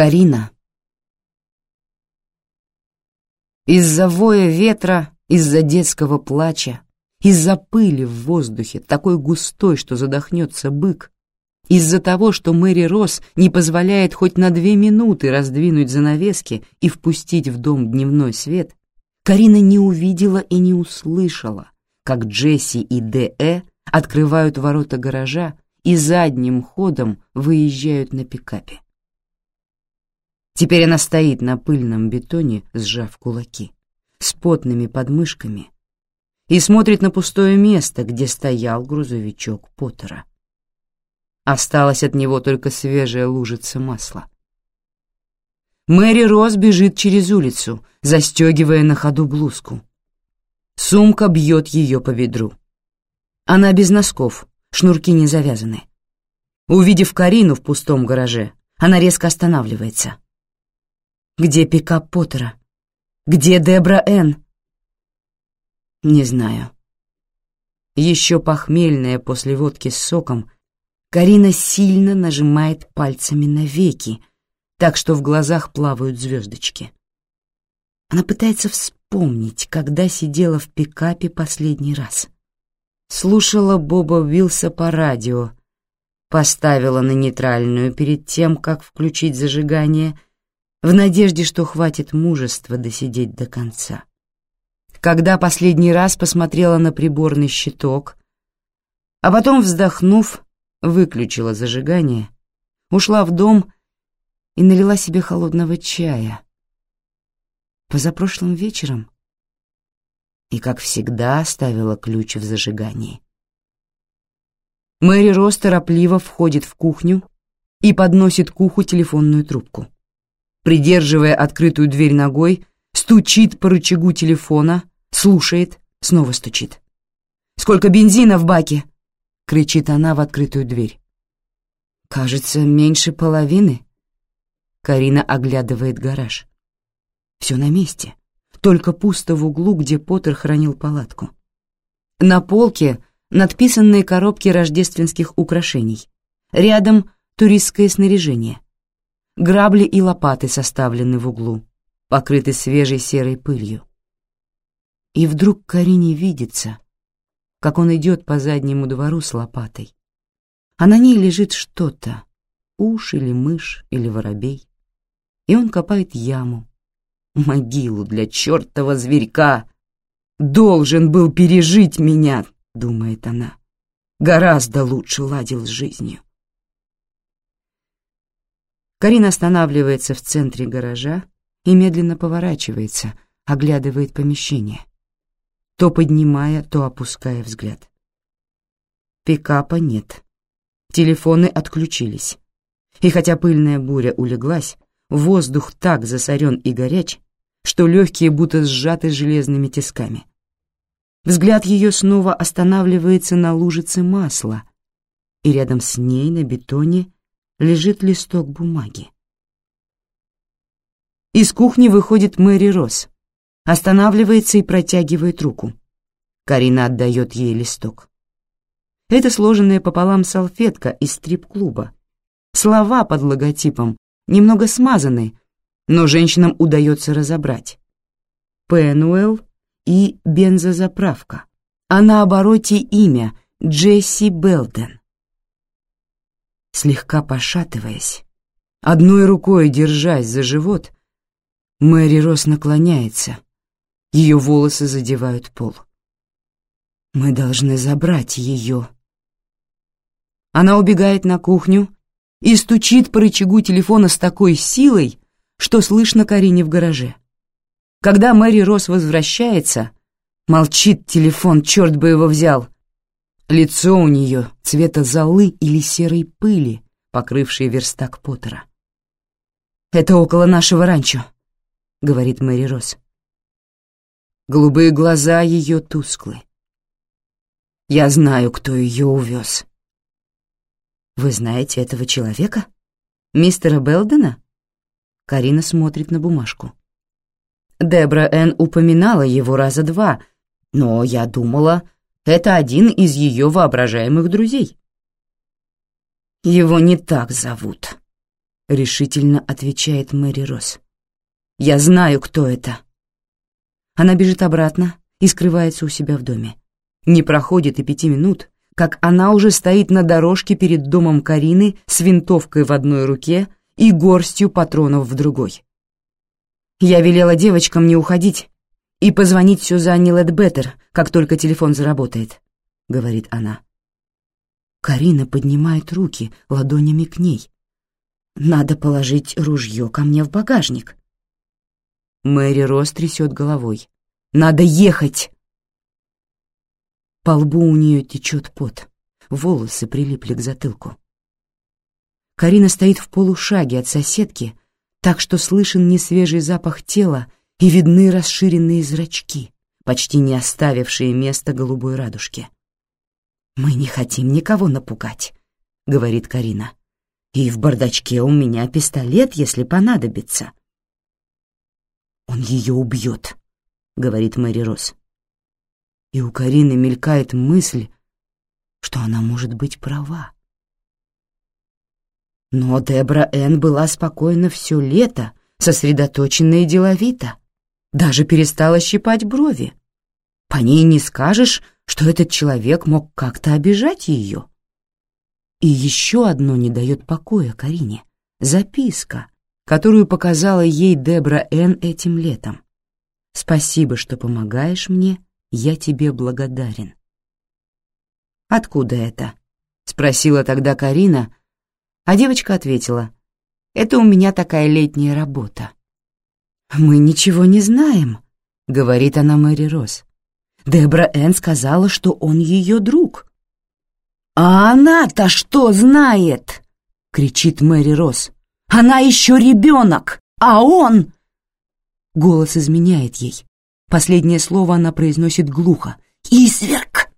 Карина. Из-за воя ветра, из-за детского плача, из-за пыли в воздухе, такой густой, что задохнется бык, из-за того, что Мэри Росс не позволяет хоть на две минуты раздвинуть занавески и впустить в дом дневной свет, Карина не увидела и не услышала, как Джесси и Д.Э. открывают ворота гаража и задним ходом выезжают на пикапе. Теперь она стоит на пыльном бетоне, сжав кулаки, с потными подмышками, и смотрит на пустое место, где стоял грузовичок Поттера. Осталась от него только свежая лужица масла. Мэри Росс бежит через улицу, застегивая на ходу блузку. Сумка бьет ее по бедру. Она без носков, шнурки не завязаны. Увидев Карину в пустом гараже, она резко останавливается. Где пикап Поттера? Где Дебра Н? Не знаю. Еще похмельная после водки с соком, Карина сильно нажимает пальцами на веки, так что в глазах плавают звездочки. Она пытается вспомнить, когда сидела в пикапе последний раз. Слушала Боба Уилса по радио, поставила на нейтральную перед тем, как включить зажигание — в надежде, что хватит мужества досидеть до конца. Когда последний раз посмотрела на приборный щиток, а потом, вздохнув, выключила зажигание, ушла в дом и налила себе холодного чая. Позапрошлым вечером и, как всегда, оставила ключ в зажигании. Мэри Рос торопливо входит в кухню и подносит к уху телефонную трубку придерживая открытую дверь ногой, стучит по рычагу телефона, слушает, снова стучит. «Сколько бензина в баке?» — кричит она в открытую дверь. «Кажется, меньше половины». Карина оглядывает гараж. Все на месте, только пусто в углу, где Поттер хранил палатку. На полке надписанные коробки рождественских украшений. Рядом туристское снаряжение — Грабли и лопаты составлены в углу, покрыты свежей серой пылью. И вдруг Карине видится, как он идет по заднему двору с лопатой, а на ней лежит что-то, уж или мышь или воробей, и он копает яму, могилу для чертова зверька. «Должен был пережить меня», — думает она, — «гораздо лучше ладил с жизнью». Карина останавливается в центре гаража и медленно поворачивается, оглядывает помещение, то поднимая, то опуская взгляд. Пикапа нет. Телефоны отключились. И хотя пыльная буря улеглась, воздух так засорен и горяч, что легкие будто сжаты железными тисками. Взгляд ее снова останавливается на лужице масла, и рядом с ней на бетоне лежит листок бумаги. Из кухни выходит Мэри Росс, останавливается и протягивает руку. Карина отдает ей листок. Это сложенная пополам салфетка из стрип-клуба. Слова под логотипом немного смазаны, но женщинам удается разобрать. Пенуэлл и бензозаправка, а на обороте имя Джесси Белден слегка пошатываясь, одной рукой держась за живот, Мэри Рос наклоняется, ее волосы задевают пол. «Мы должны забрать ее». Она убегает на кухню и стучит по рычагу телефона с такой силой, что слышно Карине в гараже. Когда Мэри Рос возвращается, молчит телефон, черт бы его взял — Лицо у нее цвета золы или серой пыли, покрывшей верстак Поттера. «Это около нашего ранчо», — говорит Мэри Росс. Голубые глаза ее тусклы. «Я знаю, кто ее увез». «Вы знаете этого человека? Мистера Белдена?» Карина смотрит на бумажку. Дебра Энн упоминала его раза два, но я думала, это один из ее воображаемых друзей. Его не так зовут. решительно отвечает Мэри Росс. «Я знаю, кто это». Она бежит обратно и скрывается у себя в доме. Не проходит и пяти минут, как она уже стоит на дорожке перед домом Карины с винтовкой в одной руке и горстью патронов в другой. Я велела девочкам не уходить и позвонить Сюзанне Ледбеттер, как только телефон заработает, — говорит она. Карина поднимает руки ладонями к ней. Надо положить ружье ко мне в багажник. Мэри Рос трясет головой. Надо ехать! По лбу у нее течет пот, волосы прилипли к затылку. Карина стоит в полушаге от соседки, так что слышен несвежий запах тела и видны расширенные зрачки, почти не оставившие места голубой радужке. «Мы не хотим никого напугать», — говорит Карина. «И в бардачке у меня пистолет, если понадобится». «Он ее убьет», — говорит Мэри Росс и у Карины мелькает мысль, что она может быть права. Но Дебра Энн была спокойна все лето, сосредоточена и деловита, даже перестала щипать брови. По ней не скажешь, что этот человек мог как-то обижать ее. И еще одно не дает покоя Карине — записка, которую показала ей Дебра Энн этим летом. «Спасибо, что помогаешь мне я тебе благодарен». «Откуда это?» — спросила тогда Карина, а девочка ответила, «Это у меня такая летняя работа». «Мы ничего не знаем», — говорит она Мэри Росс. Дебра Энн сказала, что он ее друг. «А она-то что знает?» — кричит Мэри Росс. «Она еще ребенок, а он...» Голос изменяет ей. Последнее слово она произносит глухо. «Изверг!»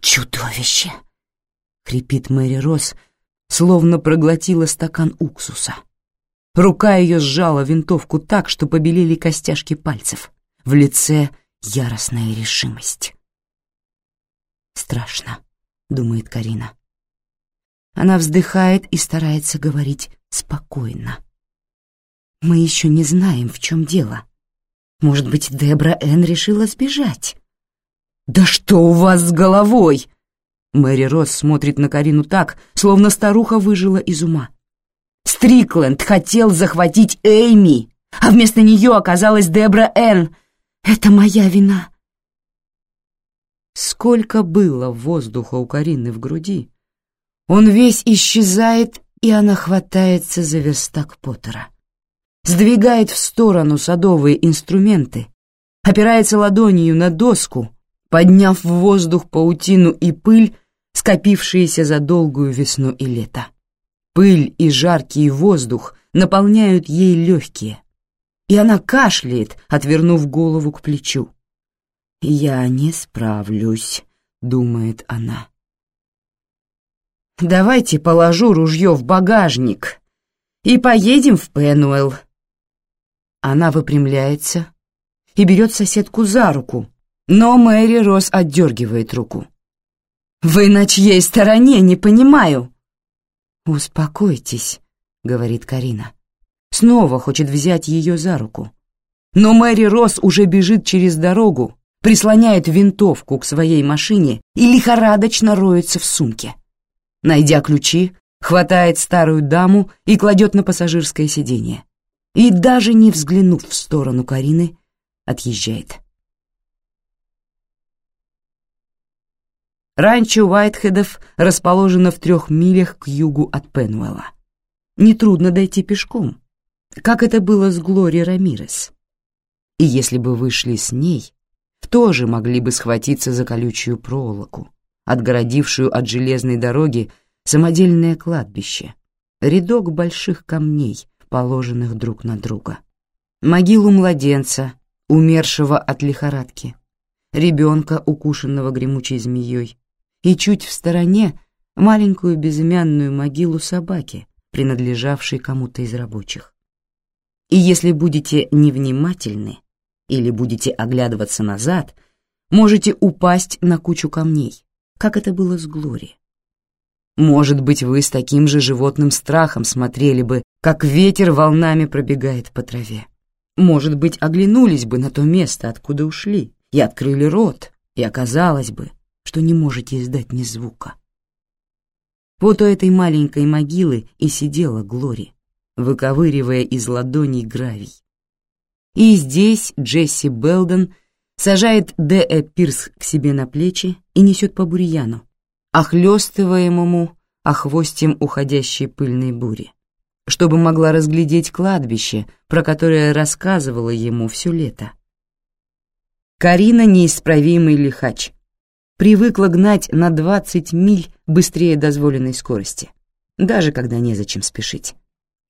«Чудовище!» — хрипит Мэри Росс, словно проглотила стакан уксуса. Рука ее сжала винтовку так, что побелели костяшки пальцев. В лице яростная решимость. «Страшно», — думает Карина. Она вздыхает и старается говорить спокойно. «Мы еще не знаем, в чем дело. Может быть, Дебра Энн решила сбежать? «Да что у вас с головой?» Мэри Росс смотрит на Карину так, словно старуха выжила из ума. «Стрикленд хотел захватить Эйми, а вместо нее оказалась Дебра Энн. Это моя вина». Сколько было воздуха у Карины в груди. Он весь исчезает, и она хватается за верстак Поттера сдвигает в сторону садовые инструменты, опирается ладонью на доску, подняв в воздух паутину и пыль, скопившиеся за долгую весну и лето. Пыль и жаркий воздух наполняют ей легкие, и она кашляет, отвернув голову к плечу. «Я не справлюсь», — думает она. «Давайте положу ружье в багажник и поедем в Пенуэлл», она выпрямляется и берет соседку за руку, но Мэри Росс отдергивает руку. «Вы на чьей стороне, не понимаю?» «Успокойтесь», — говорит Карина. Снова хочет взять ее за руку. Но Мэри Росс уже бежит через дорогу, прислоняет винтовку к своей машине и лихорадочно роется в сумке. Найдя ключи, хватает старую даму и кладет на пассажирское сиденье и, даже не взглянув в сторону Карины, отъезжает. Ранчо Уайтхедов расположено в трех милях к югу от Пенуэлла. Нетрудно дойти пешком, как это было с Глори Рамирес. И если бы вы шли с ней, тоже могли бы схватиться за колючую проволоку, отгородившую от железной дороги самодельное кладбище, рядок больших камней, положенных друг на друга. Могилу младенца, умершего от лихорадки, ребенка, укушенного гремучей змеей, и чуть в стороне маленькую безымянную могилу собаки, принадлежавшей кому-то из рабочих. И если будете невнимательны или будете оглядываться назад, можете упасть на кучу камней, как это было с Глори. Может быть, вы с таким же животным страхом смотрели бы, как ветер волнами пробегает по траве. Может быть, оглянулись бы на то место, откуда ушли, и открыли рот, и оказалось бы, что не можете издать ни звука. Вот у этой маленькой могилы и сидела Глори, выковыривая из ладоней гравий. И здесь Джесси Белден сажает Д.Э. Пирс к себе на плечи и несет по бурьяну, охлёстываемому охвостем уходящей пыльной бури, чтобы могла разглядеть кладбище, про которое рассказывала ему все лето. Карина неисправимый лихач. Привыкла гнать на 20 миль быстрее дозволенной скорости, даже когда незачем спешить.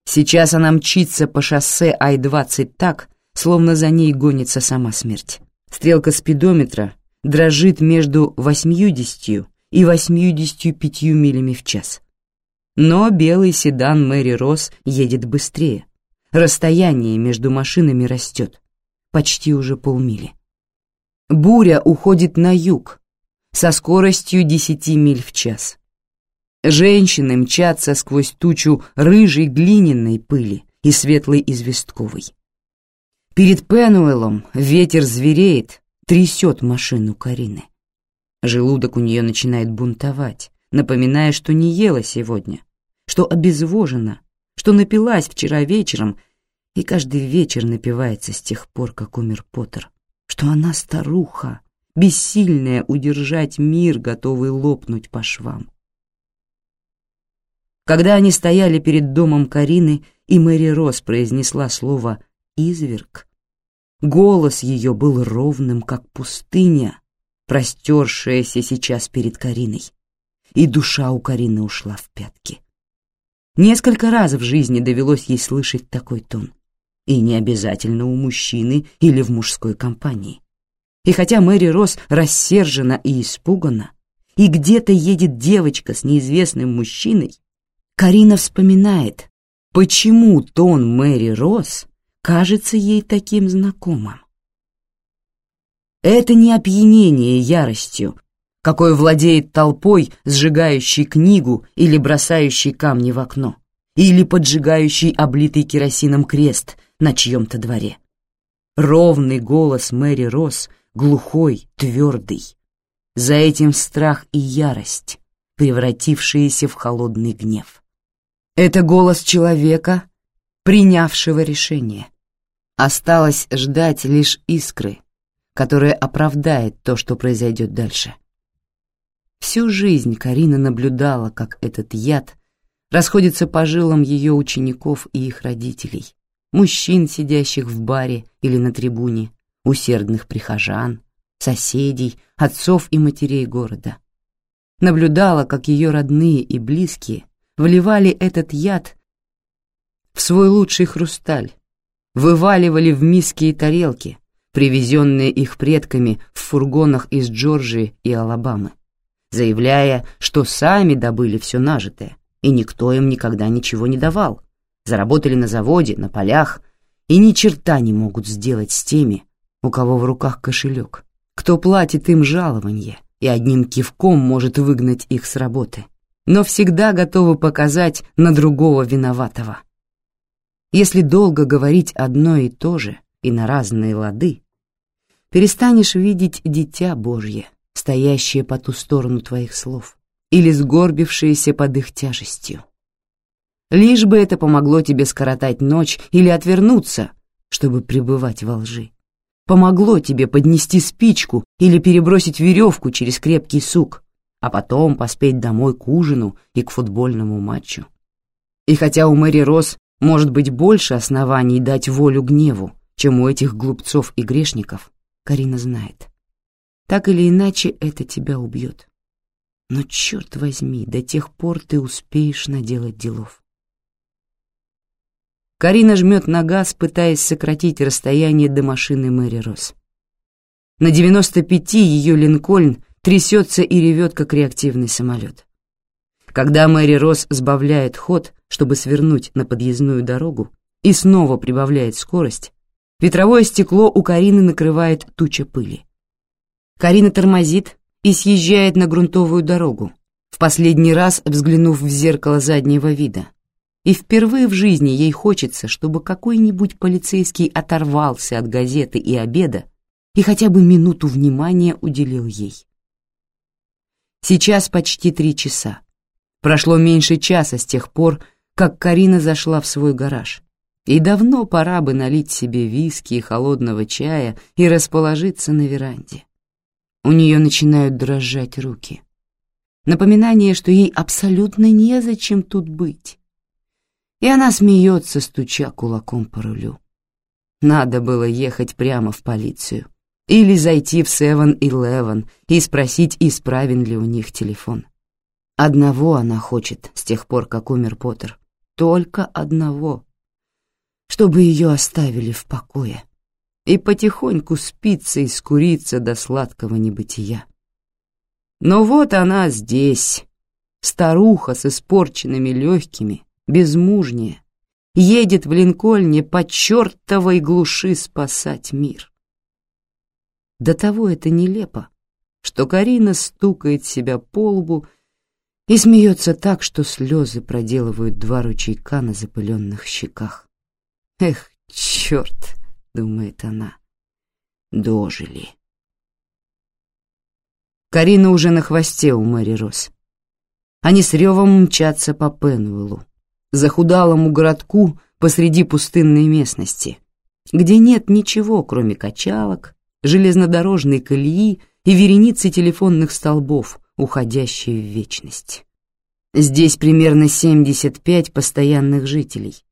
Сейчас она мчится по шоссе Ай-20 так, словно за ней гонится сама смерть. Стрелка спидометра дрожит между 80 и 85 милями в час. Но белый седан Мэри Росс едет быстрее. Расстояние между машинами растет, почти уже полмили. Буря уходит на юг со скоростью 10 миль в час. Женщины мчатся сквозь тучу рыжей глиняной пыли и светлой известковой. Перед Пенуэлом ветер звереет, трясет машину Карины. Желудок у нее начинает бунтовать, напоминая, что не ела сегодня, что обезвожена, что напилась вчера вечером и каждый вечер напивается с тех пор, как умер Поттер, что она старуха, бессильная удержать мир, готовый лопнуть по швам. Когда они стояли перед домом Карины, и Мэри Росс произнесла слово изверг. Голос ее был ровным, как пустыня, простершаяся сейчас перед Кариной. И душа у Карины ушла в пятки. Несколько раз в жизни довелось ей слышать такой тон. И не обязательно у мужчины или в мужской компании. И хотя Мэри Росс рассержена и испугана, и где-то едет девочка с неизвестным мужчиной, Карина вспоминает, почему тон Мэри Росс кажется ей таким знакомым. Это не опьянение яростью, какой владеет толпой, сжигающей книгу или бросающей камни в окно, или поджигающий облитый керосином крест на чьем-то дворе. Ровный голос Мэри Росс, глухой, твердый. За этим страх и ярость, превратившиеся в холодный гнев. Это голос человека, принявшего решение. Осталось ждать лишь искры, которая оправдает то, что произойдет дальше. Всю жизнь Карина наблюдала, как этот яд расходится по жилам ее учеников и их родителей, мужчин, сидящих в баре или на трибуне, усердных прихожан, соседей, отцов и матерей города. Наблюдала, как ее родные и близкие вливали этот яд в свой лучший хрусталь, вываливали в миски и тарелки, привезенные их предками в фургонах из Джорджии и Алабамы, заявляя, что сами добыли все нажитое, и никто им никогда ничего не давал, заработали на заводе, на полях, и ни черта не могут сделать с теми, у кого в руках кошелек, кто платит им жалование и одним кивком может выгнать их с работы, но всегда готовы показать на другого виноватого. Если долго говорить одно и то же и на разные лады, перестанешь видеть дитя Божье, стоящее по ту сторону твоих слов или сгорбившееся под их тяжестью. Лишь бы это помогло тебе скоротать ночь или отвернуться, чтобы пребывать во лжи. Помогло тебе поднести спичку или перебросить веревку через крепкий сук, а потом поспеть домой к ужину и к футбольному матчу. И хотя у Мэри Росс может быть больше оснований дать волю гневу, чем у этих глупцов и грешников, Карина знает. Так или иначе это тебя убьет. Но черт возьми, до тех пор ты успеешь наделать делов. Карина жмет на газ, пытаясь сократить расстояние до машины Мэри Росс. На 95 ее Линкольн трясется и ревет, как реактивный самолет. Когда Мэри Росс сбавляет ход, чтобы свернуть на подъездную дорогу, и снова прибавляет скорость, ветровое стекло у Карины накрывает туча пыли. Карина тормозит и съезжает на грунтовую дорогу, в последний раз взглянув в зеркало заднего вида. И впервые в жизни ей хочется, чтобы какой-нибудь полицейский оторвался от газеты и обеда и хотя бы минуту внимания уделил ей. Сейчас почти три часа. Прошло меньше часа с тех пор, как Карина зашла в свой гараж. И давно пора бы налить себе виски и холодного чая и расположиться на веранде. У нее начинают дрожать руки. Напоминание, что ей абсолютно незачем тут быть. И она смеется, стуча кулаком по рулю. Надо было ехать прямо в полицию. Или зайти в 7-Eleven и спросить, исправен ли у них телефон. Одного она хочет с тех пор, как умер Поттер. Только одного. Чтобы ее оставили в покое и потихоньку спиться и скуриться до сладкого небытия. Но вот она здесь, старуха с испорченными легкими, безмужняя, едет в Линкольне по чертовой глуши спасать мир. До того это нелепо, что Карина стукает себя по лбу и смеется так, что слезы проделывают два ручейка на запыленных щеках. Эх, черт! — думает она. Дожили. Карина уже на хвосте у Мэри Рос. Они с ревом мчатся по Пенуэлу, захудалому городку посреди пустынной местности, где нет ничего, кроме качалок, железнодорожной колеи и вереницы телефонных столбов, уходящие в вечность. Здесь примерно 75 постоянных жителей.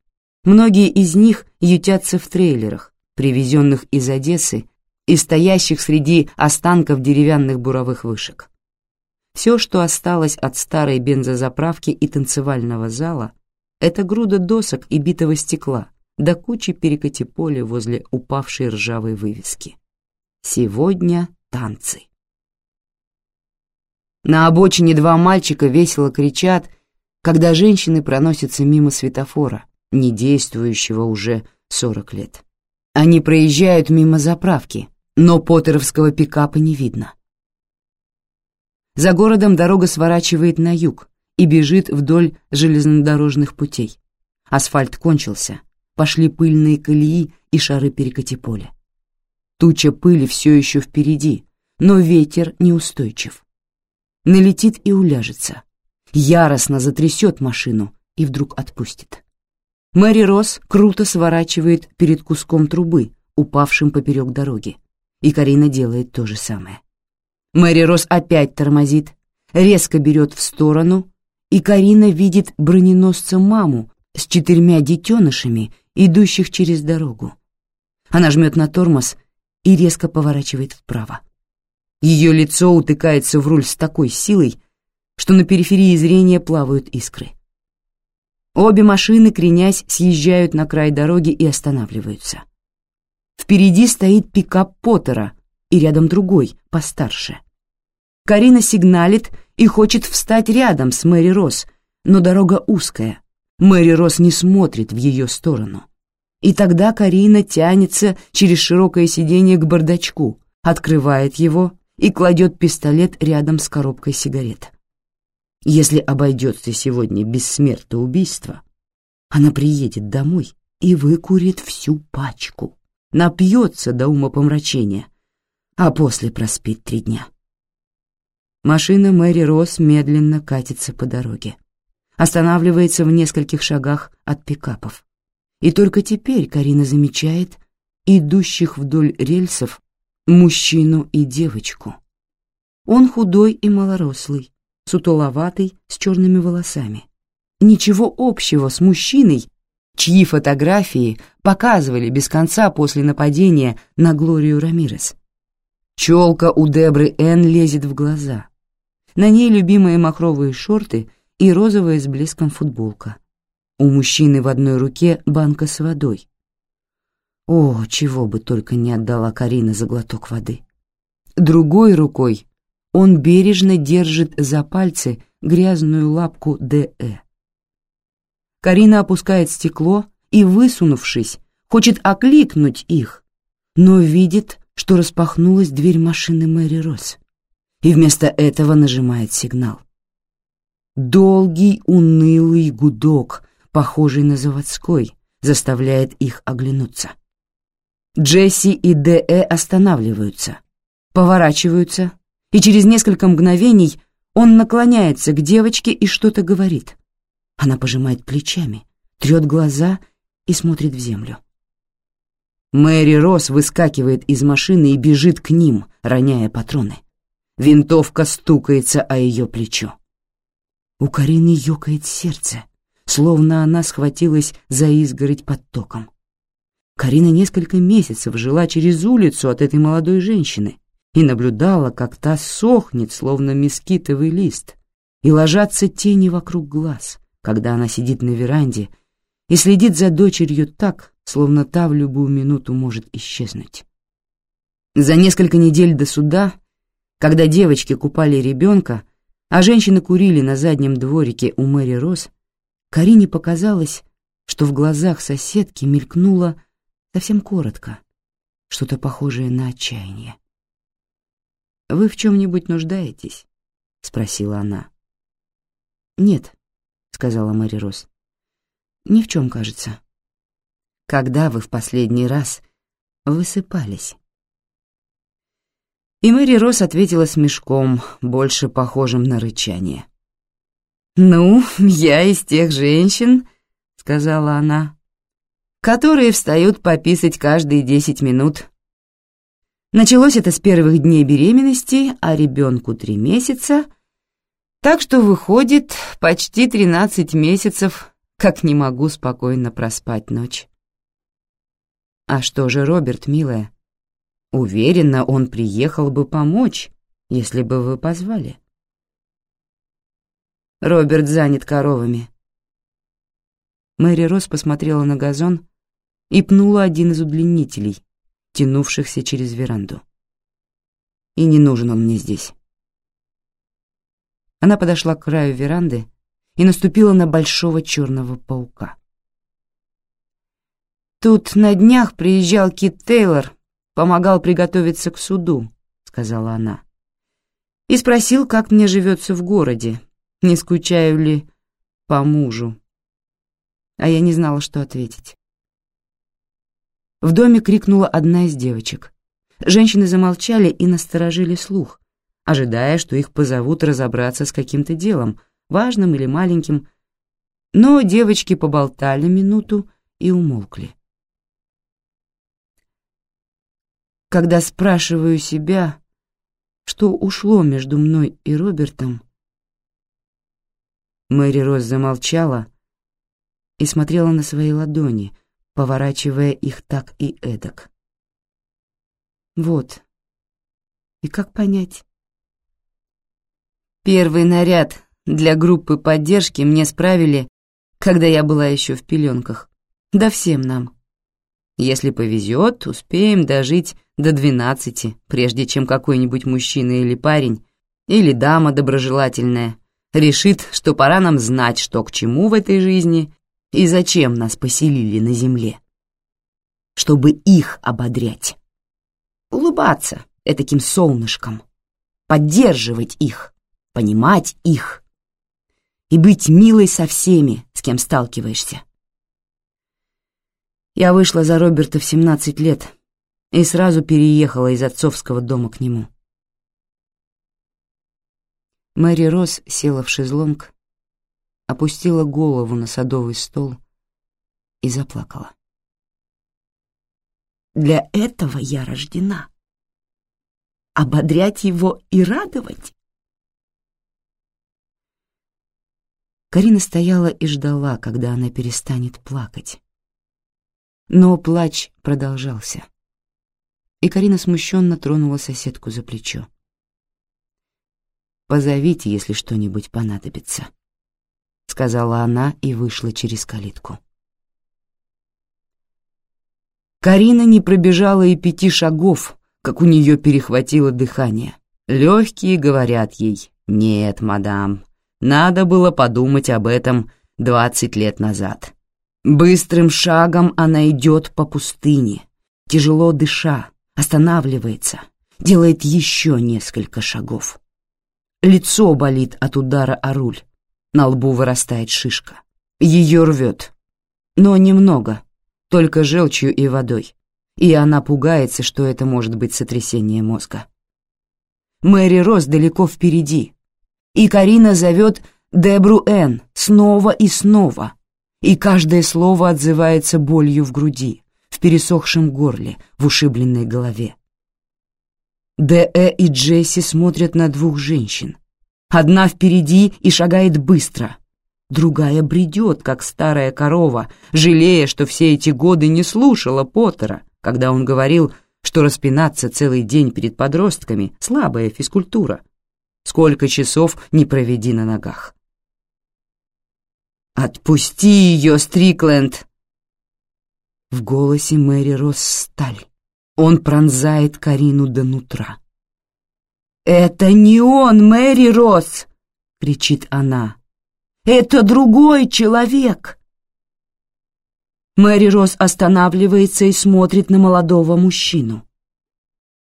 Многие из них ютятся в трейлерах, привезенных из Одессы и стоящих среди останков деревянных буровых вышек. Все, что осталось от старой бензозаправки и танцевального зала, это груда досок и битого стекла до кучи перекати поля возле упавшей ржавой вывески. Сегодня танцы. На обочине два мальчика весело кричат, когда женщины проносятся мимо светофора, не действующего уже 40 лет. Они проезжают мимо заправки, но поттеровского пикапа не видно. За городом дорога сворачивает на юг и бежит вдоль железнодорожных путей. Асфальт кончился, пошли пыльные колеи и шары перекати поля. Туча пыли все еще впереди, но ветер неустойчив. Налетит и уляжется, яростно затрясет машину и вдруг отпустит. Мэри Росс круто сворачивает перед куском трубы, упавшим поперек дороги, и Карина делает то же самое. Мэри Росс опять тормозит, резко берет в сторону, и Карина видит броненосца-маму с четырьмя детенышами, идущих через дорогу. Она жмет на тормоз и резко поворачивает вправо. Ее лицо утыкается в руль с такой силой, что на периферии зрения плавают искры. Обе машины, кренясь, съезжают на край дороги и останавливаются. Впереди стоит пикап Поттера и рядом другой, постарше. Карина сигналит и хочет встать рядом с Мэри Росс, но дорога узкая. Мэри Росс не смотрит в ее сторону. И тогда Карина тянется через широкое сиденье к бардачку, открывает его и кладет пистолет рядом с коробкой сигарет. Если обойдется сегодня без смертоубийства, она приедет домой и выкурит всю пачку, напьется до умопомрачения, а после проспит три дня. Машина Мэри Росс медленно катится по дороге, останавливается в нескольких шагах от пикапов. И только теперь Карина замечает идущих вдоль рельсов мужчину и девочку. Он худой и малорослый, сутуловатый, с черными волосами. Ничего общего с мужчиной, чьи фотографии показывали без конца после нападения на Глорию Рамирес. Челка у Дебры Н лезет в глаза. На ней любимые махровые шорты и розовая с блеском футболка. У мужчины в одной руке банка с водой. О, чего бы только не отдала Карина за глоток воды. Другой рукой он бережно держит за пальцы грязную лапку Д.Э. Карина опускает стекло и, высунувшись, хочет окликнуть их, но видит, что распахнулась дверь машины Мэри Росс, и вместо этого нажимает сигнал. Долгий унылый гудок, похожий на заводской, заставляет их оглянуться. Джесси и Д.Э. останавливаются, поворачиваются, и через несколько мгновений он наклоняется к девочке и что-то говорит. Она пожимает плечами, трет глаза и смотрит в землю. Мэри Росс выскакивает из машины и бежит к ним, роняя патроны. Винтовка стукается о ее плечо. У Карины ёкает сердце, словно она схватилась за изгородь под током. Карина несколько месяцев жила через улицу от этой молодой женщины и наблюдала, как та сохнет, словно мескитовый лист, и ложатся тени вокруг глаз, когда она сидит на веранде и следит за дочерью так, словно та в любую минуту может исчезнуть. За несколько недель до суда, когда девочки купали ребенка, а женщины курили на заднем дворике у Мэри Росс, Карине показалось, что в глазах соседки мелькнуло совсем коротко, что-то похожее на отчаяние. «Вы в чем-нибудь нуждаетесь?» — спросила она. «Нет», — сказала Мэри Росс. «Ни в чем, кажется». Когда вы в последний раз высыпались? И Мэри Росс ответила с мешком, больше похожим на рычание. «Ну, я из тех женщин», — сказала она, «которые встают пописать каждые десять минут. Началось это с первых дней беременности, а ребенку три месяца, так что выходит почти тринадцать месяцев, как не могу спокойно проспать ночь. А что же Роберт, милая? Уверена, он приехал бы помочь, если бы вы позвали. Роберт занят коровами. Мэри Росс посмотрела на газон и пнула один из удлинителей, тянувшихся через веранду. И не нужен он мне здесь. Она подошла к краю веранды и наступила на большого черного паука. «Тут на днях приезжал Кит Тейлор, помогал приготовиться к суду», — сказала она. «И спросил, как мне живется в городе, не скучаю ли по мужу». А я не знала, что ответить. В доме крикнула одна из девочек. Женщины замолчали и насторожили слух, ожидая, что их позовут разобраться с каким-то делом, важным или маленьким. Но девочки поболтали минуту и умолкли. Когда спрашиваю себя, что ушло между мной и Робертом. Мэри Роз замолчала и смотрела на свои ладони, поворачивая их так и эдак. Вот. И как понять? Первый наряд для группы поддержки мне справили, когда я была еще в пеленках. Да всем нам. Если повезет, успеем дожить до двенадцати, прежде чем какой-нибудь мужчина или парень, или дама доброжелательная, решит, что пора нам знать, что к чему в этой жизни и зачем нас поселили на земле. Чтобы их ободрять. Улыбаться этаким солнышком, поддерживать их, понимать их и быть милой со всеми, с кем сталкиваешься. Я вышла за Роберта в 17 лет и сразу переехала из отцовского дома к нему. Мэри Росс села в шезлонг, опустила голову на садовый стол и заплакала. Для этого я рождена. Ободрять его и радовать. Карина стояла и ждала, когда она перестанет плакать. Но плач продолжался. И Карина смущенно тронула соседку за плечо. «Позовите, если что-нибудь понадобится», — сказала она и вышла через калитку. Карина не пробежала и пяти шагов, как у нее перехватило дыхание. Легкие говорят ей «Нет, мадам, надо было подумать об этом двадцать лет назад». Быстрым шагом она идет по пустыне, тяжело дыша, останавливается, делает еще несколько шагов. Лицо болит от удара о руль. На лбу вырастает шишка. Ее рвет. Но немного, только желчью и водой. И она пугается, что это может быть сотрясение мозга. Мэри Рос далеко впереди. И Карина зовет Дебру Н снова и снова. И каждое слово отзывается болью в груди, в пересохшем горле, в ушибленной голове. Д.Э. и Джесси смотрят на двух женщин. Одна впереди и шагает быстро. Другая бредет, как старая корова, жалея, что все эти годы не слушала Поттера, когда он говорил, что распинаться целый день перед подростками — слабая физкультура. Сколько часов не проведи на ногах. «Отпусти ее, Стрикленд!» В голосе Мэри рос сталь. Он пронзает Карину до нутра. «Это не он, Мэри Росс!» — кричит она. «Это другой человек!» Мэри Росс останавливается и смотрит на молодого мужчину.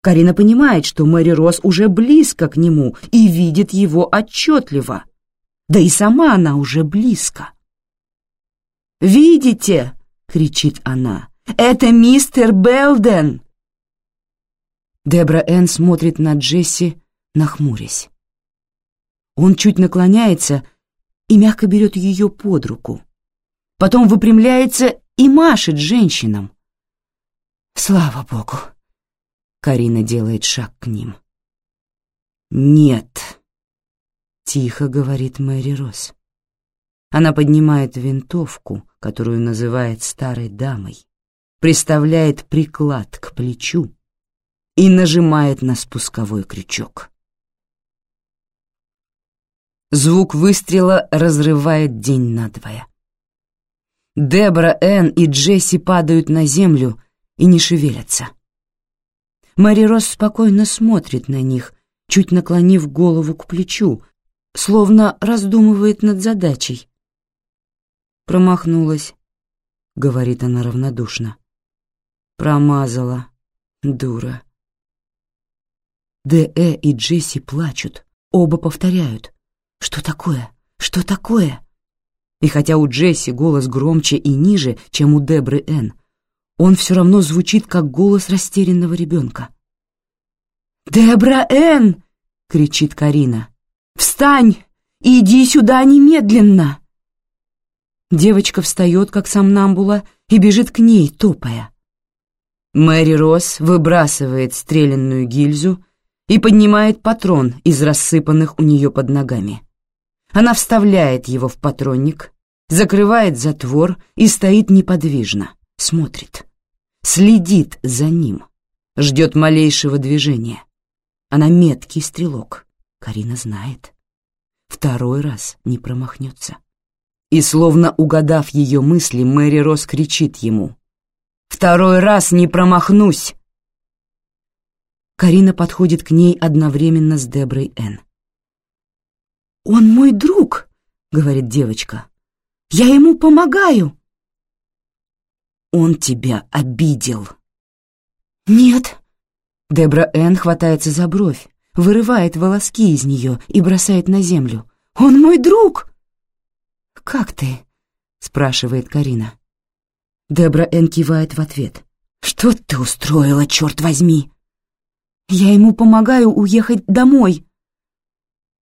Карина понимает, что Мэри Росс уже близко к нему и видит его отчетливо. Да и сама она уже близко. «Видите?» — кричит она. «Это мистер Белден!» Дебра Энн смотрит на Джесси, нахмурясь. Он чуть наклоняется и мягко берет ее под руку. Потом выпрямляется и машет женщинам. «Слава Богу!» Карина делает шаг к ним. «Нет», — тихо говорит Мэри Росс. Она поднимает винтовку, которую называет старой дамой, приставляет приклад к плечу и нажимает на спусковой крючок. Звук выстрела разрывает день надвое. Дебора, Энн и Джесси падают на землю и не шевелятся. Мэри Росс спокойно смотрит на них, чуть наклонив голову к плечу, словно раздумывает над задачей. «Промахнулась», — говорит она равнодушно. «Промазала, дура». Д.Э. и Джесси плачут, оба повторяют. «Что такое? Что такое?» И хотя у Джесси голос громче и ниже, чем у Дебры Н, он все равно звучит, как голос растерянного ребенка. «Дебра Н!» — кричит Карина. «Встань! Иди сюда немедленно!» Девочка встает, как сомнамбула, и бежит к ней, топая. Мэри Росс выбрасывает стрелянную гильзу и поднимает патрон из рассыпанных у нее под ногами. Она вставляет его в патронник, закрывает затвор и стоит неподвижно, смотрит, следит за ним, ждет малейшего движения. Она меткий стрелок, Карина знает. Второй раз не промахнется. И, словно угадав ее мысли, Мэри Росс кричит ему. «Второй раз не промахнусь!» Карина подходит к ней одновременно с Деброй Н. «Он мой друг», — говорит девочка. «Я ему помогаю». «Он тебя обидел». «Нет». Дебра Н хватается за бровь, вырывает волоски из нее и бросает на землю. «Он мой друг!» «Как ты?» — спрашивает Карина. Дебра Н кивает в ответ. «Что ты устроила, черт возьми?» Я ему помогаю уехать домой.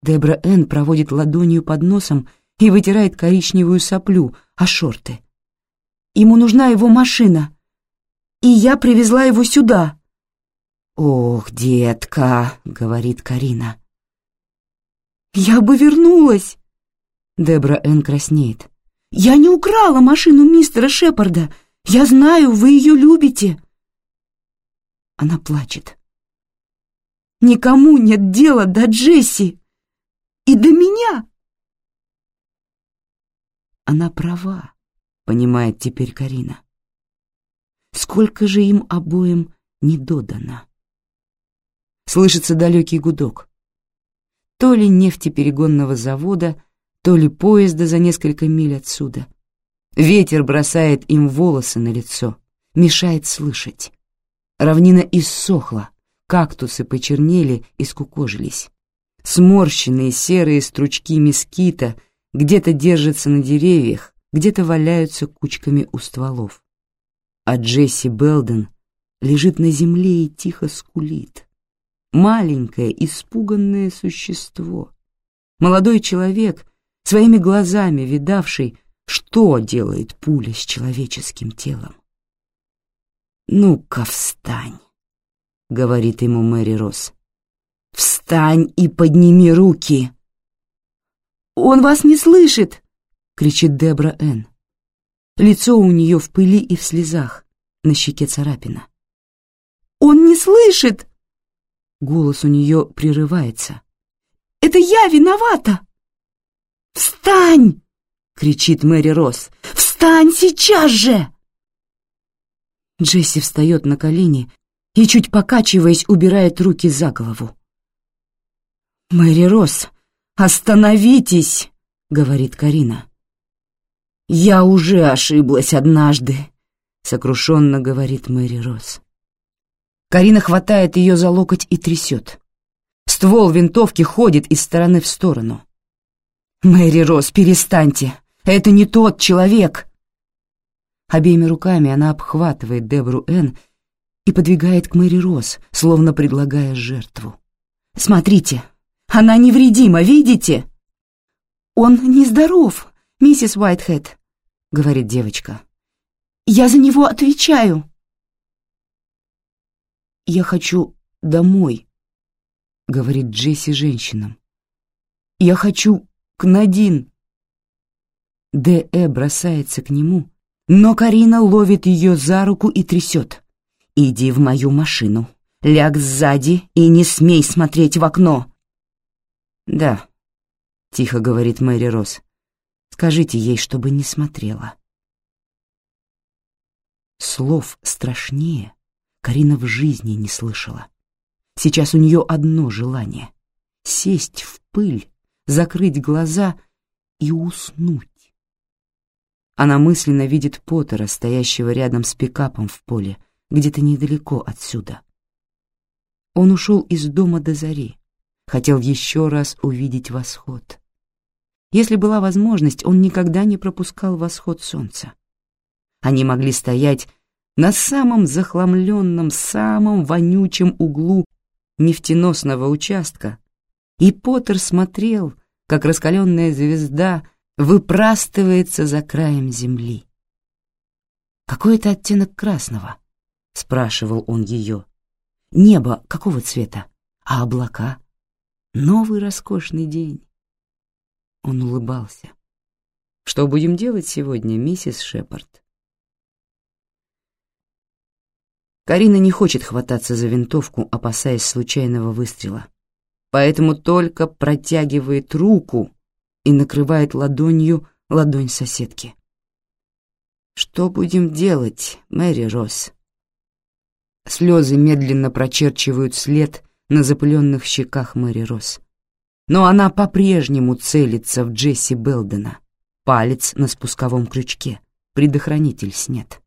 Дебра Н проводит ладонью под носом и вытирает коричневую соплю о шорты. Ему нужна его машина, и я привезла его сюда. «Ох, детка», — говорит Карина. «Я бы вернулась!» Дебра Н краснеет. «Я не украла машину мистера Шепарда. Я знаю, вы ее любите». Она плачет. Никому нет дела до Джесси и до меня. Она права, понимает теперь Карина. Сколько же им обоим не додано. Слышится далекий гудок. То ли нефтеперегонного завода, то ли поезда за несколько миль отсюда. Ветер бросает им волосы на лицо, мешает слышать. Равнина иссохла, Кактусы почернели и скукожились. Сморщенные серые стручки мескита где-то держатся на деревьях, где-то валяются кучками у стволов. А Джесси Белден лежит на земле и тихо скулит. Маленькое, испуганное существо. Молодой человек, своими глазами видавший, что делает пуля с человеческим телом. «Ну-ка, встань», — говорит ему Мэри Росс. «Встань и подними руки!» «Он вас не слышит!» — кричит Дебра Энн. Лицо у нее в пыли и в слезах, на щеке царапина. «Он не слышит!» Голос у нее прерывается. «Это я виновата!» «Встань!» — кричит Мэри Росс. «Встань сейчас же!» Джесси встает на колени и, чуть покачиваясь, убирает руки за голову. «Мэри Росс, остановитесь!» — говорит Карина. «Я уже ошиблась однажды», — сокрушенно говорит Мэри Росс. Карина хватает ее за локоть и трясет. Ствол винтовки ходит из стороны в сторону. «Мэри Росс, перестаньте! Это не тот человек!» Обеими руками она обхватывает Дебру Энн и подвигает к Мэри Росс, словно предлагая жертву. «Смотрите, она невредима, видите?» «Он нездоров, миссис Уайтхед», — говорит девочка. «Я за него отвечаю». «Я хочу домой», — говорит Джесси женщинам. «Я хочу к Надин». Д.Э. бросается к нему, но Карина ловит ее за руку и трясет. «Иди в мою машину, ляг сзади и не смей смотреть в окно». «Да», — тихо говорит Мэри Росс, — «скажите ей, чтобы не смотрела». Слов страшнее Карина в жизни не слышала. Сейчас у нее одно желание — сесть в пыль, закрыть глаза и уснуть. Она мысленно видит Поттера, стоящего рядом с пикапом в поле, где-то недалеко отсюда. Он ушел из дома до зари, хотел еще раз увидеть восход. Если была возможность, он никогда не пропускал восход солнца. Они могли стоять на самом захламленном, самом вонючем углу нефтеносного участка, и Поттер смотрел, как раскаленная звезда выпрастывается за краем земли. «Какой это оттенок красного?» — спрашивал он ее. «Небо какого цвета? А облака? Новый роскошный день». Он улыбался. «Что будем делать сегодня, миссис Шепард?» Карина не хочет хвататься за винтовку, опасаясь случайного выстрела, поэтому только протягивает руку и накрывает ладонью ладонь соседки. «Что будем делать, Мэри Росс?» Слезы медленно прочерчивают след на запыленных щеках Мэри Росс. Но она по-прежнему целится в Джесси Белдена. Палец на спусковом крючке, предохранитель снят.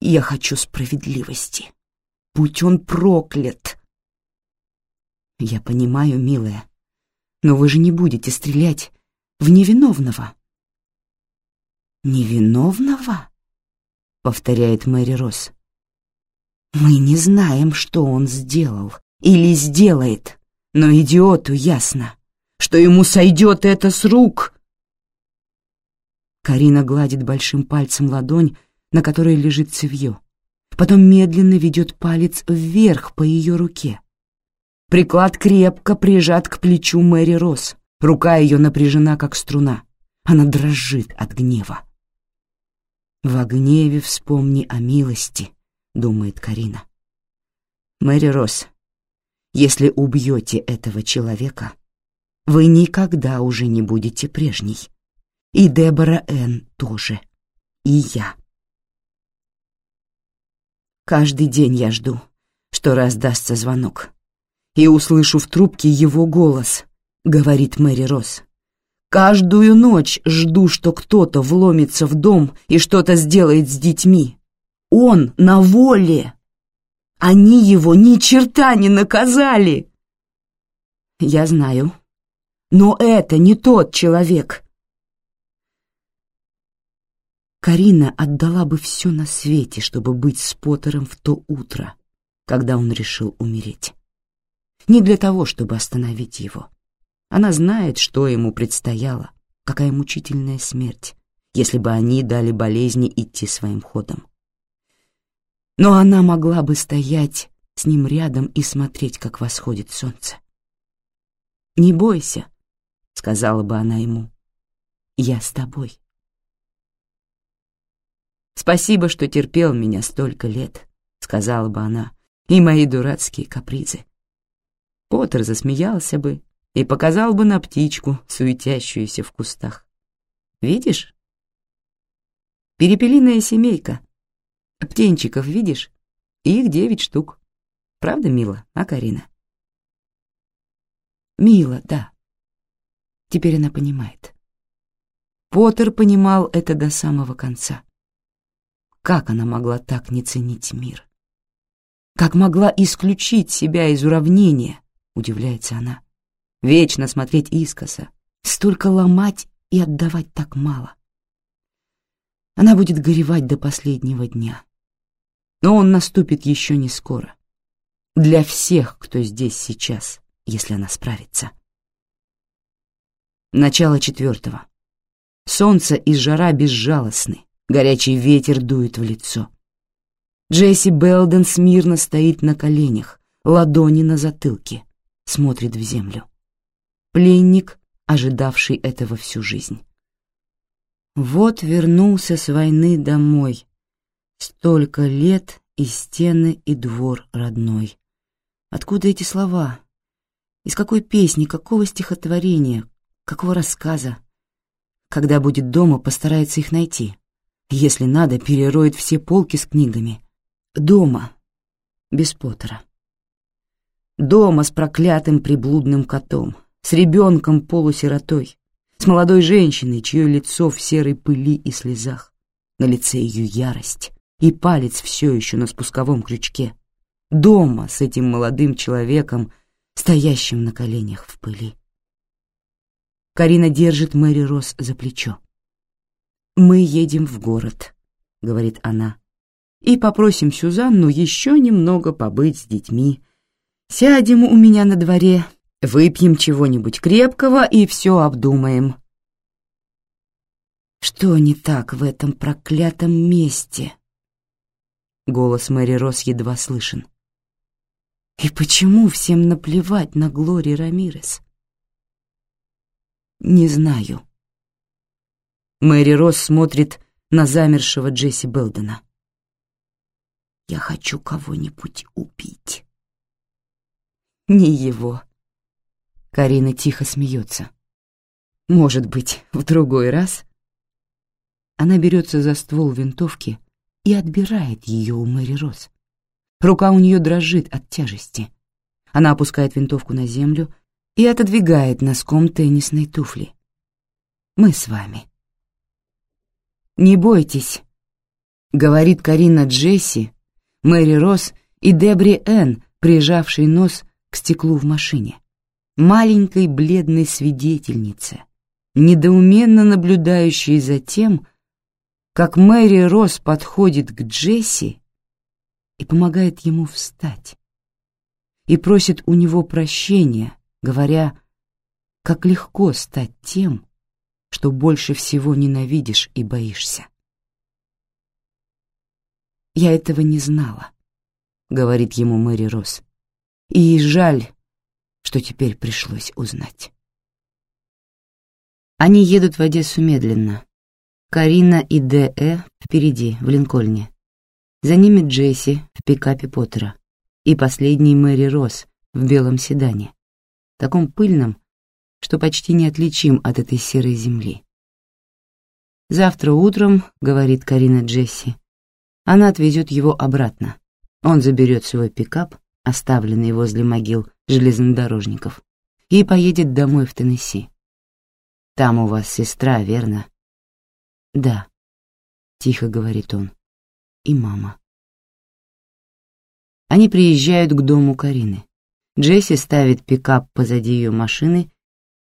Я хочу справедливости. Будь он проклят. Я понимаю, милая, но вы же не будете стрелять в невиновного. Невиновного? Повторяет Мэри Росс. Мы не знаем, что он сделал или сделает, но идиоту ясно, что ему сойдет это с рук. Карина гладит большим пальцем ладонь, на которой лежит цевье. Потом медленно ведет палец вверх по ее руке. Приклад крепко прижат к плечу Мэри Росс. Рука ее напряжена, как струна. Она дрожит от гнева. «В гневе вспомни о милости», — думает Карина. «Мэри Росс, если убьете этого человека, вы никогда уже не будете прежней. И Дебора Энн тоже. И я». Каждый день я жду, что раздастся звонок. И услышу в трубке его голос, говорит Мэри Росс. Каждую ночь жду, что кто-то вломится в дом и что-то сделает с детьми. Он на воле. Они его ни черта не наказали. Я знаю. Но это не тот человек. Карина отдала бы все на свете, чтобы быть с Поттером в то утро, когда он решил умереть. Не для того, чтобы остановить его. Она знает, что ему предстояло, какая мучительная смерть, если бы они дали болезни идти своим ходом. Но она могла бы стоять с ним рядом и смотреть, как восходит солнце. «Не бойся», — сказала бы она ему, — «я с тобой». «Спасибо, что терпел меня столько лет», — сказала бы она, — «и мои дурацкие капризы». Поттер засмеялся бы и показал бы на птичку, суетящуюся в кустах. «Видишь? Перепелиная семейка. Птенчиков видишь? Их девять штук. Правда, мило, а, Карина?» «Мило, да». Теперь она понимает. Поттер понимал это до самого конца. Как она могла так не ценить мир? Как могла исключить себя из уравнения, удивляется она. Вечно смотреть искоса, столько ломать и отдавать так мало. Она будет горевать до последнего дня. Но он наступит еще не скоро. Для всех, кто здесь сейчас, если она справится. Начало четвертого. Солнце и жара безжалостны. Горячий ветер дует в лицо. Джесси Белден смирно стоит на коленях, ладони на затылке, смотрит в землю. Пленник, ожидавший этого всю жизнь. Вот вернулся с войны домой. Столько лет и стены, и двор родной. Откуда эти слова? Из какой песни, какого стихотворения, какого рассказа? Когда будет дома, постарается их найти. Если надо, перероет все полки с книгами. Дома, без Поттера. Дома с проклятым приблудным котом, с ребенком полусиротой, с молодой женщиной, чье лицо в серой пыли и слезах, на лице ее ярость, и палец все еще на спусковом крючке. Дома с этим молодым человеком, стоящим на коленях в пыли. Карина держит Мэри Росс за плечо. «Мы едем в город», — говорит она, «и попросим Сюзанну еще немного побыть с детьми. Сядем у меня на дворе, выпьем чего-нибудь крепкого и все обдумаем». «Что не так в этом проклятом месте?» Голос Мэри Росс едва слышен. «И почему всем наплевать на Глори Рамирес?» «Не знаю», Мэри Росс смотрит на замершего Джесси Белдена. «Я хочу кого-нибудь убить». «Не его». Карина тихо смеется. «Может быть, в другой раз?» Она берется за ствол винтовки и отбирает ее у Мэри Росс. Рука у нее дрожит от тяжести. Она опускает винтовку на землю и отодвигает носком теннисной туфли. «Мы с вами». «Не бойтесь», — говорит Карина Джесси, Мэри Росс и Дебри Энн, прижавший нос к стеклу в машине. Маленькой бледной свидетельнице, недоуменно наблюдающей за тем, как Мэри Росс подходит к Джесси и помогает ему встать, и просит у него прощения, говоря, как легко стать тем, что больше всего ненавидишь и боишься. «Я этого не знала», — говорит ему Мэри Росс. «И жаль, что теперь пришлось узнать». Они едут в Одессу медленно. Карина и Д.Э. впереди, в Линкольне. За ними Джесси в пикапе Поттера и последний Мэри Росс в белом седане, таком пыльном, что почти неотличим от этой серой земли. «Завтра утром», — говорит Карина Джесси, — «она отвезет его обратно. Он заберет свой пикап, оставленный возле могил железнодорожников, и поедет домой в Теннесси. Там у вас сестра, верно?» «Да», — тихо говорит он, — «и мама». Они приезжают к дому Карины. Джесси ставит пикап позади ее машины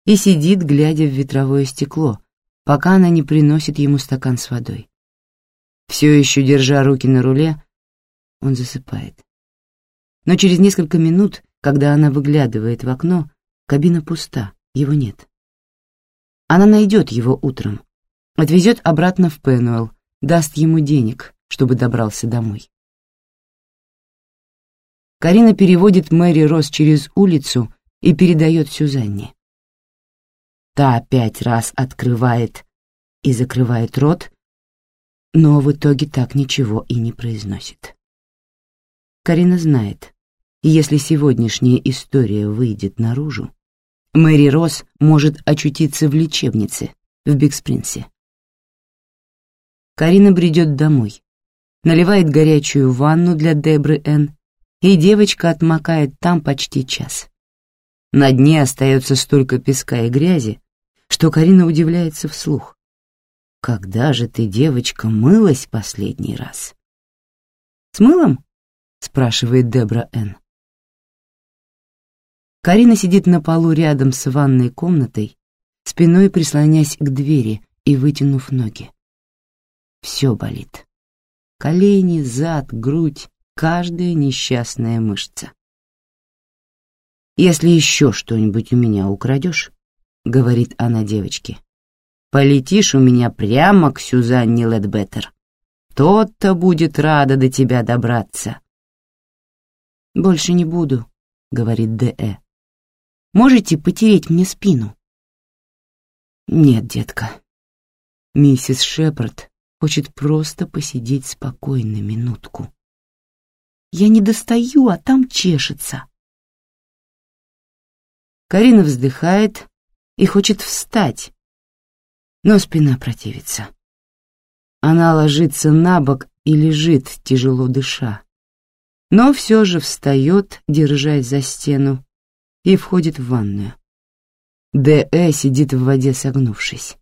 и сидит, глядя в ветровое стекло, пока она не приносит ему стакан с водой. Все еще держа руки на руле, он засыпает. Но через несколько минут, когда она выглядывает в окно, кабина пуста, его нет. Она найдет его утром, отвезет обратно в Пенуэлл, даст ему денег, чтобы добрался домой. Карина переводит Мэри Росс через улицу и передает Сюзанне. Та пять раз открывает и закрывает рот, но в итоге так ничего и не произносит. Карина знает, если сегодняшняя история выйдет наружу, Мэри Росс может очутиться в лечебнице в Бигспринсе. Карина бредет домой, наливает горячую ванну для Дебры Н, и девочка отмокает там почти час. На дне остается столько песка и грязи, что Карина удивляется вслух. «Когда же ты, девочка, мылась последний раз?» «С мылом?» — спрашивает Дебра Н. Карина сидит на полу рядом с ванной комнатой, спиной прислонясь к двери и вытянув ноги. Все болит. Колени, зад, грудь, каждая несчастная мышца. «Если еще что-нибудь у меня украдешь, — говорит она девочке, — полетишь у меня прямо к Сюзанне Ледбеттер. Тот-то будет рада до тебя добраться». «Больше не буду», — говорит Д.Э. «Можете потереть мне спину?» «Нет, детка. Миссис Шепард хочет просто посидеть спокойно минутку. Я не достаю, а там чешется». Карина вздыхает и хочет встать, но спина противится. Она ложится на бок и лежит, тяжело дыша, но все же встает, держась за стену, и входит в ванную. Д.Э. сидит в воде, согнувшись.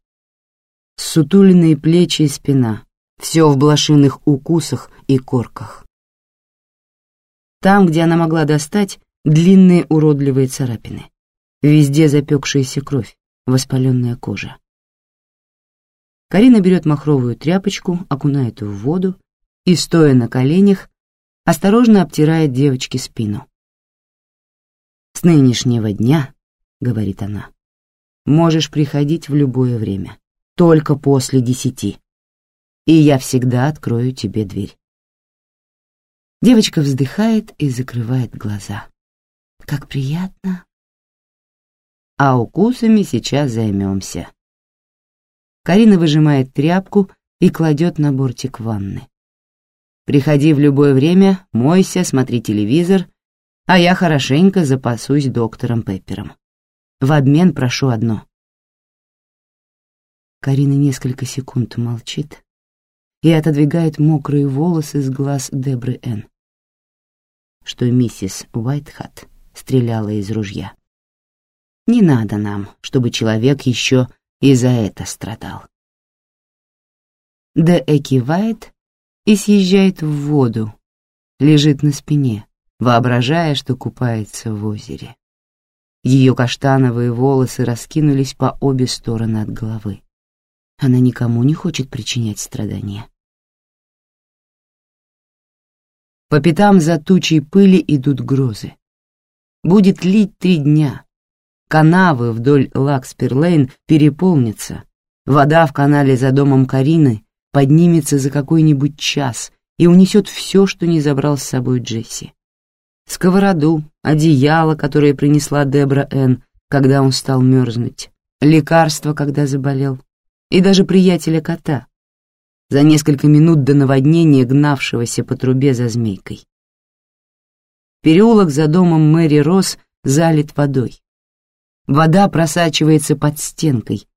Сутуленные плечи и спина, все в блошиных укусах и корках. Там, где она могла достать, длинные уродливые царапины. Везде запекшаяся кровь, воспаленная кожа. Карина берет махровую тряпочку, окунает в воду и, стоя на коленях, осторожно обтирает девочке спину. «С нынешнего дня, — говорит она, — можешь приходить в любое время, только после десяти, и я всегда открою тебе дверь». Девочка вздыхает и закрывает глаза. «Как приятно!» а укусами сейчас займемся. Карина выжимает тряпку и кладет на бортик ванны. Приходи в любое время, мойся, смотри телевизор, а я хорошенько запасусь доктором Пеппером. В обмен прошу одно. Карина несколько секунд молчит и отодвигает мокрые волосы с глаз Дебры Н. Что миссис Уайтхат стреляла из ружья. Не надо нам, чтобы человек еще и за это страдал. Д.Э. кивает и съезжает в воду, лежит на спине, воображая, что купается в озере. Ее каштановые волосы раскинулись по обе стороны от головы. Она никому не хочет причинять страдания. По пятам за тучей пыли идут грозы. Будет лить три дня, Канавы вдоль Лаксперлейн переполнятся. Вода в канале за домом Карины поднимется за какой-нибудь час и унесет все, что не забрал с собой Джесси. Сковороду, одеяло, которое принесла Дебра Н, когда он стал мерзнуть, лекарство, когда заболел, и даже приятеля кота, за несколько минут до наводнения, гнавшегося по трубе за змейкой. Переулок за домом Мэри Росс залит водой. Вода просачивается под стенкой,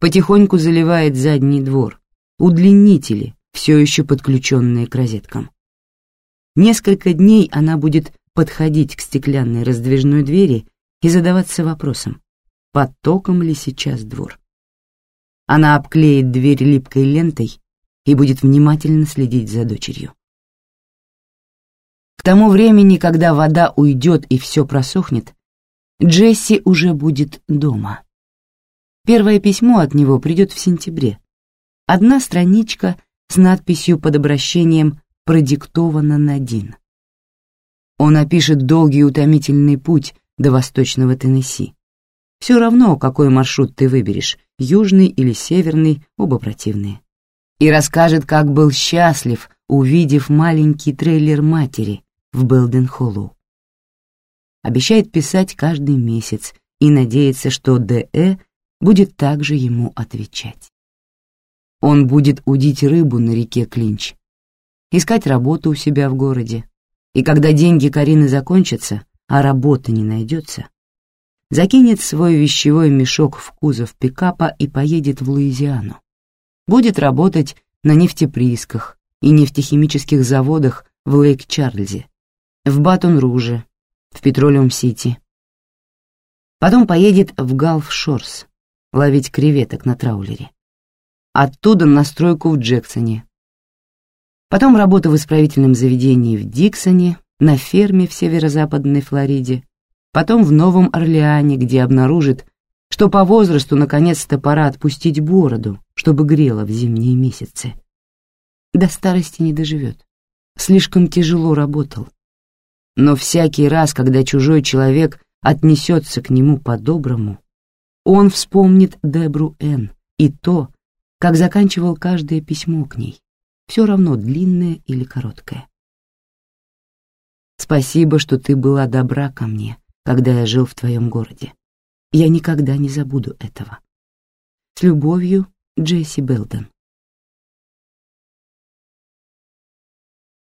потихоньку заливает задний двор, удлинители, все еще подключенные к розеткам. Несколько дней она будет подходить к стеклянной раздвижной двери и задаваться вопросом, под током ли сейчас двор. Она обклеит дверь липкой лентой и будет внимательно следить за дочерью. К тому времени, когда вода уйдет и все просохнет, Джесси уже будет дома. Первое письмо от него придет в сентябре. Одна страничка с надписью под обращением «Продиктовано на Дин». Он опишет долгий утомительный путь до восточного Теннесси. Все равно, какой маршрут ты выберешь, южный или северный, оба противные. И расскажет, как был счастлив, увидев маленький трейлер матери в Белден-Холлоу. Обещает писать каждый месяц и надеется, что Д.Э. будет также ему отвечать. Он будет удить рыбу на реке Клинч, искать работу у себя в городе, и когда деньги Карины закончатся, а работы не найдется, закинет свой вещевой мешок в кузов пикапа и поедет в Луизиану. Будет работать на нефтеприисках и нефтехимических заводах в Лейк-Чарльзе, в Батон-Руже, в Петролиум-Сити. Потом поедет в Галф-Шорс ловить креветок на траулере. Оттуда на стройку в Джексоне. Потом работа в исправительном заведении в Диксоне, на ферме в северо-западной Флориде, потом в Новом Орлеане, где обнаружит, что по возрасту наконец-то пора отпустить бороду, чтобы грело в зимние месяцы. До старости не доживет. Слишком тяжело работал. Но всякий раз, когда чужой человек отнесется к нему по-доброму, он вспомнит Дебру Н. и то, как заканчивал каждое письмо к ней, все равно длинное или короткое. Спасибо, что ты была добра ко мне, когда я жил в твоем городе. Я никогда не забуду этого. С любовью, Джесси Белден.